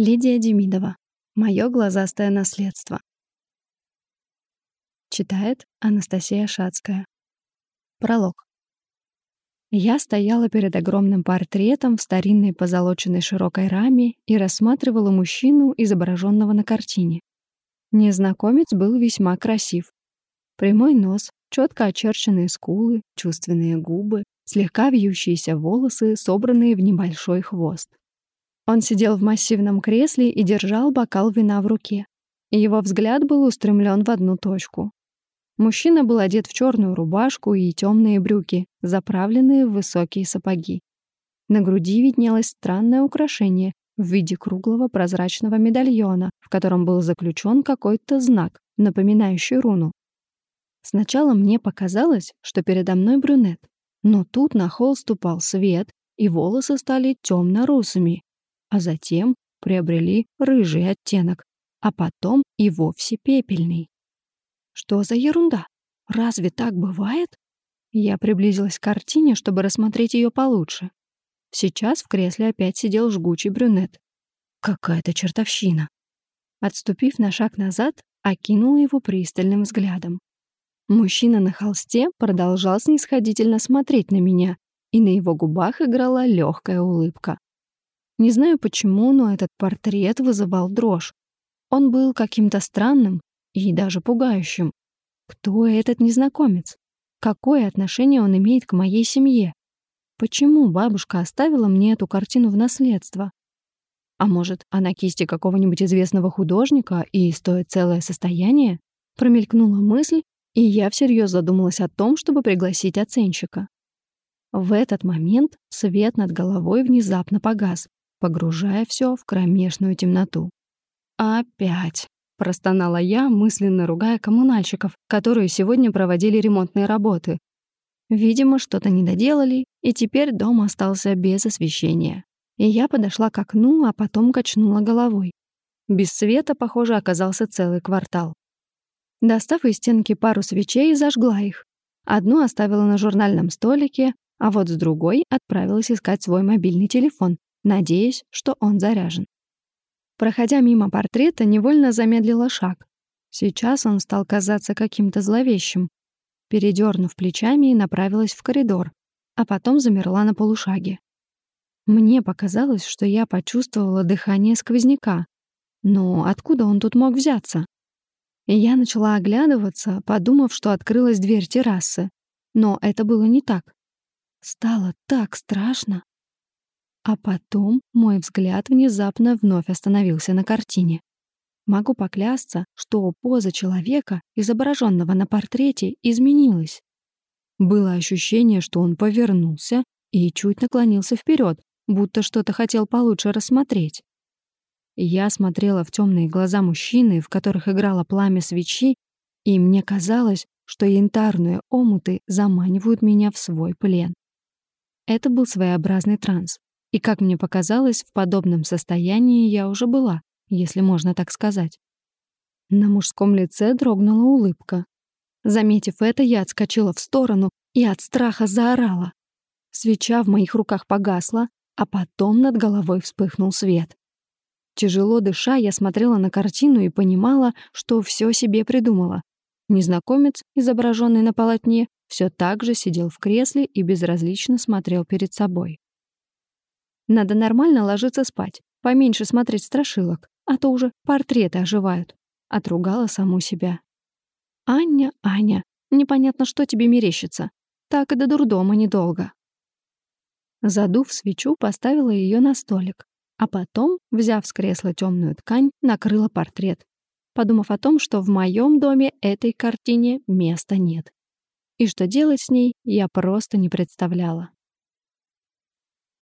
Лидия Демидова. Моё глазастое наследство. Читает Анастасия Шацкая. Пролог. Я стояла перед огромным портретом в старинной позолоченной широкой раме и рассматривала мужчину, изображенного на картине. Незнакомец был весьма красив. Прямой нос, четко очерченные скулы, чувственные губы, слегка вьющиеся волосы, собранные в небольшой хвост. Он сидел в массивном кресле и держал бокал вина в руке. Его взгляд был устремлен в одну точку. Мужчина был одет в черную рубашку и темные брюки, заправленные в высокие сапоги. На груди виднелось странное украшение в виде круглого прозрачного медальона, в котором был заключен какой-то знак, напоминающий руну. Сначала мне показалось, что передо мной брюнет, но тут на холст упал свет, и волосы стали темно-русыми, а затем приобрели рыжий оттенок, а потом и вовсе пепельный. Что за ерунда? Разве так бывает? Я приблизилась к картине, чтобы рассмотреть ее получше. Сейчас в кресле опять сидел жгучий брюнет. Какая-то чертовщина. Отступив на шаг назад, окинула его пристальным взглядом. Мужчина на холсте продолжал снисходительно смотреть на меня, и на его губах играла легкая улыбка. Не знаю почему, но этот портрет вызывал дрожь. Он был каким-то странным и даже пугающим. Кто этот незнакомец? Какое отношение он имеет к моей семье? Почему бабушка оставила мне эту картину в наследство? А может, она кисти какого-нибудь известного художника и стоит целое состояние? Промелькнула мысль, и я всерьез задумалась о том, чтобы пригласить оценщика. В этот момент свет над головой внезапно погас, погружая все в кромешную темноту. «Опять!» — простонала я, мысленно ругая коммунальщиков, которые сегодня проводили ремонтные работы. Видимо, что-то не доделали, и теперь дом остался без освещения. И я подошла к окну, а потом качнула головой. Без света, похоже, оказался целый квартал. Достав из стенки пару свечей, зажгла их. Одну оставила на журнальном столике, а вот с другой отправилась искать свой мобильный телефон, надеясь, что он заряжен. Проходя мимо портрета, невольно замедлила шаг. Сейчас он стал казаться каким-то зловещим. Передернув плечами, направилась в коридор, а потом замерла на полушаге. Мне показалось, что я почувствовала дыхание сквозняка. Но откуда он тут мог взяться? И я начала оглядываться, подумав, что открылась дверь террасы. Но это было не так. Стало так страшно. А потом мой взгляд внезапно вновь остановился на картине. Могу поклясться, что поза человека, изображенного на портрете, изменилась. Было ощущение, что он повернулся и чуть наклонился вперед, будто что-то хотел получше рассмотреть. Я смотрела в темные глаза мужчины, в которых играло пламя свечи, и мне казалось, что янтарные омуты заманивают меня в свой плен. Это был своеобразный транс. И, как мне показалось, в подобном состоянии я уже была, если можно так сказать. На мужском лице дрогнула улыбка. Заметив это, я отскочила в сторону и от страха заорала. Свеча в моих руках погасла, а потом над головой вспыхнул свет. Тяжело дыша, я смотрела на картину и понимала, что все себе придумала. Незнакомец, изображенный на полотне, все так же сидел в кресле и безразлично смотрел перед собой. Надо нормально ложиться спать, поменьше смотреть страшилок, а то уже портреты оживают. Отругала саму себя. «Аня, Аня, непонятно, что тебе мерещится. Так и до дурдома недолго». Задув свечу, поставила ее на столик, а потом, взяв с кресла темную ткань, накрыла портрет, подумав о том, что в моем доме этой картине места нет. И что делать с ней, я просто не представляла.